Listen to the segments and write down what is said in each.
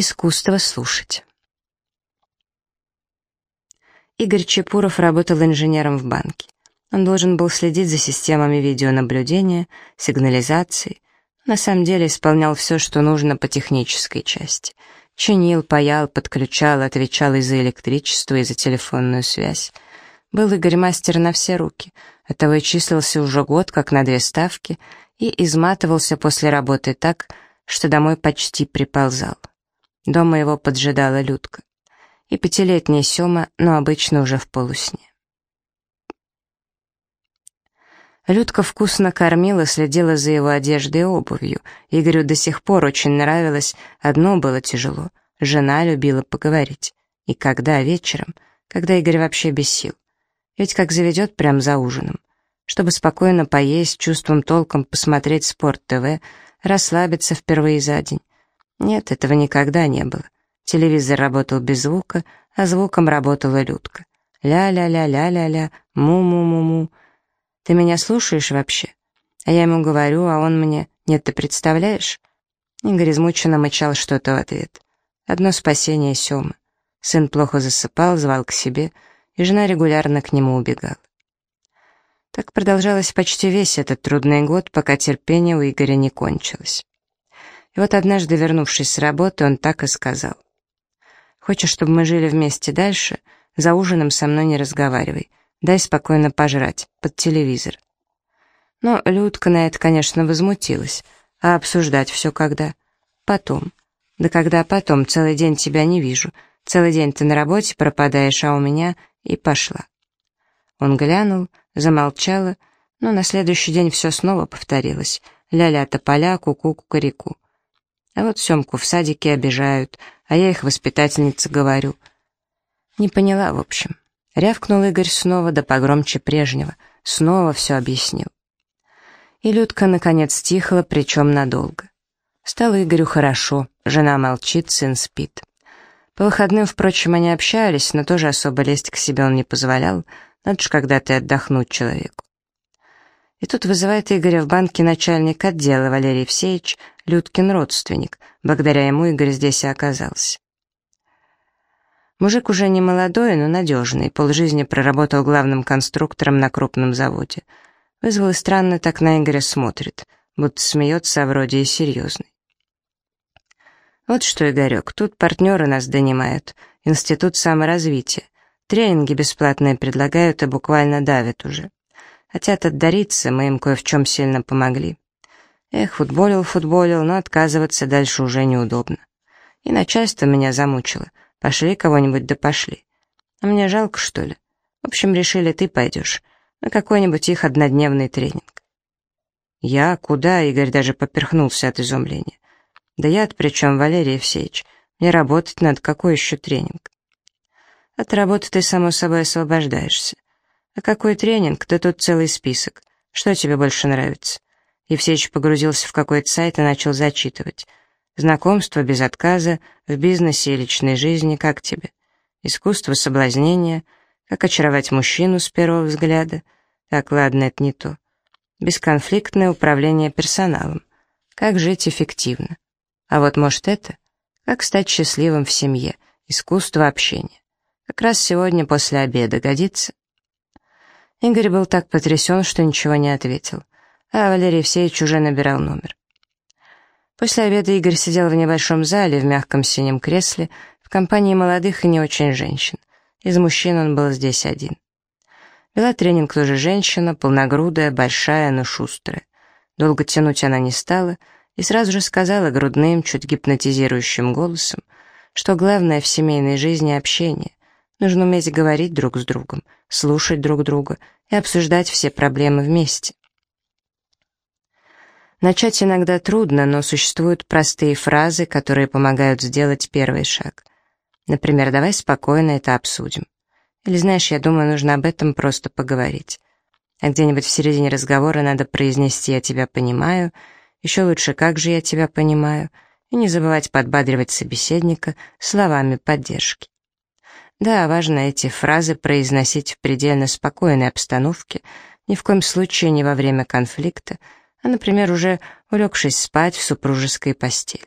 Искусство слушать. Игорь Чепуров работал инженером в банке. Он должен был следить за системами видеонаблюдения, сигнализацией. На самом деле исполнял все, что нужно по технической части. Чинил, паял, подключал, отвечал и за электричество, и за телефонную связь. Был Игорь мастер на все руки, оттого и числился уже год, как на две ставки, и изматывался после работы так, что домой почти приползал. Дома его поджидала Людка. И пятилетняя Сёма, но обычно уже в полусне. Людка вкусно кормила, следила за его одеждой и обувью. Игорю до сих пор очень нравилось, одно было тяжело. Жена любила поговорить. И когда вечером, когда Игорь вообще без сил. Ведь как заведет прямо за ужином. Чтобы спокойно поесть, чувством толком посмотреть спорт-ТВ, расслабиться впервые за день. Нет, этого никогда не было. Телевизор работал без звука, а звуком работала Людка. Ля-ля-ля-ля-ля-ля, му-му-му-му. Ты меня слушаешь вообще? А я ему говорю, а он мне, нет, ты представляешь? Игорь измученно мычал что-то в ответ. Одно спасение Сёмы. Сын плохо засыпал, звал к себе, и жена регулярно к нему убегала. Так продолжалось почти весь этот трудный год, пока терпение у Игоря не кончилось. И вот однажды, вернувшись с работы, он так и сказал. «Хочешь, чтобы мы жили вместе дальше? За ужином со мной не разговаривай. Дай спокойно пожрать, под телевизор». Но Людка на это, конечно, возмутилась. А обсуждать все когда? Потом. Да когда потом, целый день тебя не вижу. Целый день ты на работе пропадаешь, а у меня... И пошла. Он глянул, замолчала, но на следующий день все снова повторилось. Ля-ля тополя, ку-ку-кукареку. А вот Семку в садике обижают, а я их воспитательнице говорю. Не поняла, в общем. Рявкнул Игорь снова, да погромче прежнего. Снова все объяснил. И Людка, наконец, стихла, причем надолго. Стало Игорю хорошо, жена молчит, сын спит. По выходным, впрочем, они общались, но тоже особо лезть к себе он не позволял, надо же когда-то отдохнуть человеку. И тут вызывает Игоря в банке начальник отдела Валерий Евсеевич, Людкин родственник. Благодаря ему Игорь здесь и оказался. Мужик уже не молодой, но надежный, полжизни проработал главным конструктором на крупном заводе. Вызвал и странно так на Игоря смотрит, будто смеется, а вроде и серьезный. Вот что, Игорек, тут партнеры нас донимают, институт саморазвития. Тренинги бесплатные предлагают и буквально давят уже. Хотят отдариться, мы им кое в чем сильно помогли. Эх, футболил, футболил, но отказываться дальше уже неудобно. И начальство меня замучило. Пошли кого-нибудь, да пошли. А мне жалко, что ли? В общем, решили, ты пойдешь. На какой-нибудь их однодневный тренинг. Я? Куда? Игорь даже поперхнулся от изумления. Да я-то при чем, Валерий Евсеевич? Мне работать надо, какой еще тренинг? От работы ты, само собой, освобождаешься. А какой тренинг? Да тут целый список. Что тебе больше нравится? Евсеич погрузился в какой-то сайт и начал зачитывать. Знакомство без отказа, в бизнесе и личной жизни, как тебе? Искусство соблазнения, как очаровать мужчину с первого взгляда. Так, ладно, это не то. Бесконфликтное управление персоналом. Как жить эффективно. А вот может это? Как стать счастливым в семье? Искусство общения. Как раз сегодня после обеда годится? Игорь был так потрясен, что ничего не ответил, а Валерий Евсеевич уже набирал номер. После обеда Игорь сидел в небольшом зале в мягком синем кресле в компании молодых и не очень женщин. Из мужчин он был здесь один. Вела тренинг тоже женщина, полногрудая, большая, но шустрая. Долго тянуть она не стала и сразу же сказала грудным, чуть гипнотизирующим голосом, что главное в семейной жизни — общение. Нужно уметь говорить друг с другом, слушать друг друга и обсуждать все проблемы вместе. Начать иногда трудно, но существуют простые фразы, которые помогают сделать первый шаг. Например, «давай спокойно это обсудим». Или, знаешь, я думаю, нужно об этом просто поговорить. А где-нибудь в середине разговора надо произнести «я тебя понимаю», еще лучше «как же я тебя понимаю», и не забывать подбадривать собеседника словами поддержки. Да, важно эти фразы произносить в предельно спокойной обстановке, ни в коем случае не во время конфликта, а, например, уже улегшись спать в супружеской постели.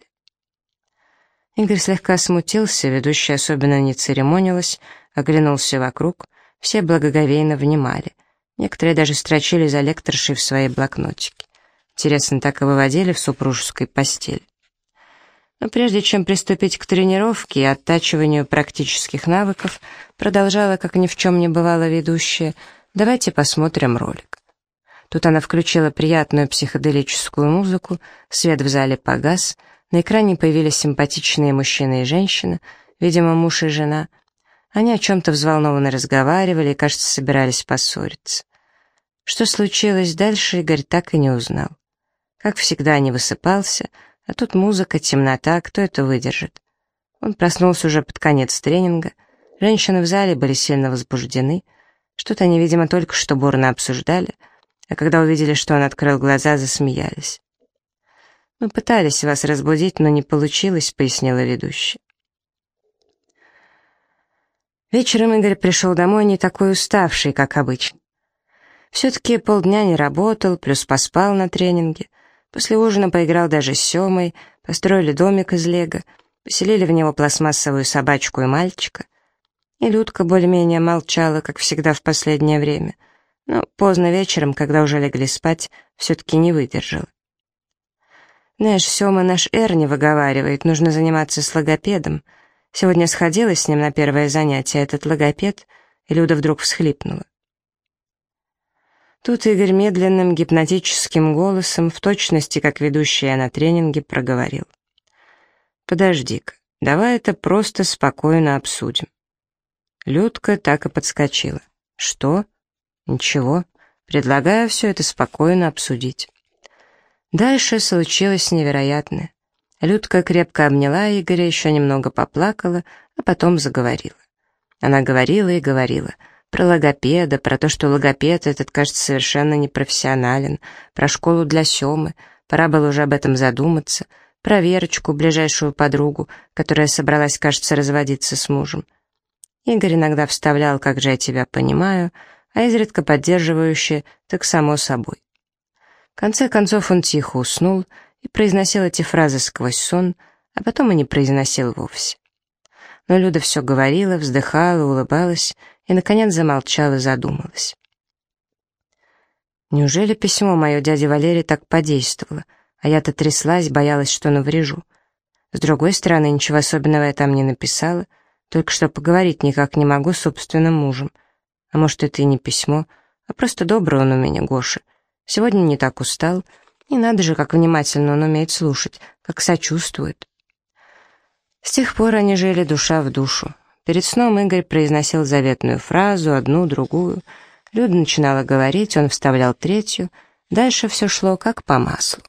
Игорь слегка смутился, ведущая особенно не церемонилась, оглянулся вокруг, все благоговейно внимали. Некоторые даже строчили за лекторшей в свои блокнотики. Интересно, так и выводили в супружеской постель. Но прежде чем приступить к тренировке и оттачиванию практических навыков, продолжала, как ни в чем не бывало ведущая, давайте посмотрим ролик. Тут она включила приятную психоделическую музыку, свет в зале погас, на экране появились симпатичные мужчина и женщина, видимо, муж и жена. Они о чем-то взволнованно разговаривали и, кажется, собирались поссориться. Что случилось дальше, Игорь так и не узнал. Как всегда, не высыпался, а тут музыка, темнота, кто это выдержит? Он проснулся уже под конец тренинга, женщины в зале были сильно возбуждены, что-то они, видимо, только что бурно обсуждали, а когда увидели, что он открыл глаза, засмеялись. «Мы пытались вас разбудить, но не получилось», — пояснила ведущая. Вечером Игорь пришел домой не такой уставший, как обычно. Все-таки полдня не работал, плюс поспал на тренинге. После ужина поиграл даже с Семой, построили домик из лего, поселили в него пластмассовую собачку и мальчика. И Людка более-менее молчала, как всегда в последнее время, но поздно вечером, когда уже легли спать, все-таки не выдержала. Знаешь, Сёма наш Эрни выговаривает, нужно заниматься с логопедом. Сегодня сходила с ним на первое занятие этот логопед, и Люда вдруг всхлипнула. Тут Игорь медленным гипнотическим голосом, в точности, как ведущая на тренинге, проговорил. «Подожди-ка, давай это просто спокойно обсудим». Людка так и подскочила. «Что? Ничего. Предлагаю все это спокойно обсудить». Дальше случилось невероятное. Людка крепко обняла Игоря, еще немного поплакала, а потом заговорила. Она говорила и говорила про логопеда, про то, что логопед этот, кажется, совершенно непрофессионален, про школу для Семы, пора было уже об этом задуматься, про Верочку, ближайшую подругу, которая собралась, кажется, разводиться с мужем. Игорь иногда вставлял «как же я тебя понимаю», а изредка поддерживающее «так само собой». В конце концов он тихо уснул и произносил эти фразы сквозь сон, а потом и не произносил вовсе. Но Люда все говорила, вздыхала, улыбалась и, наконец, замолчала задумалась. Неужели письмо мое дяде Валерий так подействовало, а я-то тряслась, боялась, что наврежу. С другой стороны, ничего особенного я там не написала, только что поговорить никак не могу с собственным мужем. А может, это и не письмо, а просто добрый он у меня, Гоша, Сегодня не так устал. И надо же, как внимательно он умеет слушать, как сочувствует. С тех пор они жили душа в душу. Перед сном Игорь произносил заветную фразу, одну, другую. Люда начинала говорить, он вставлял третью. Дальше все шло как по маслу.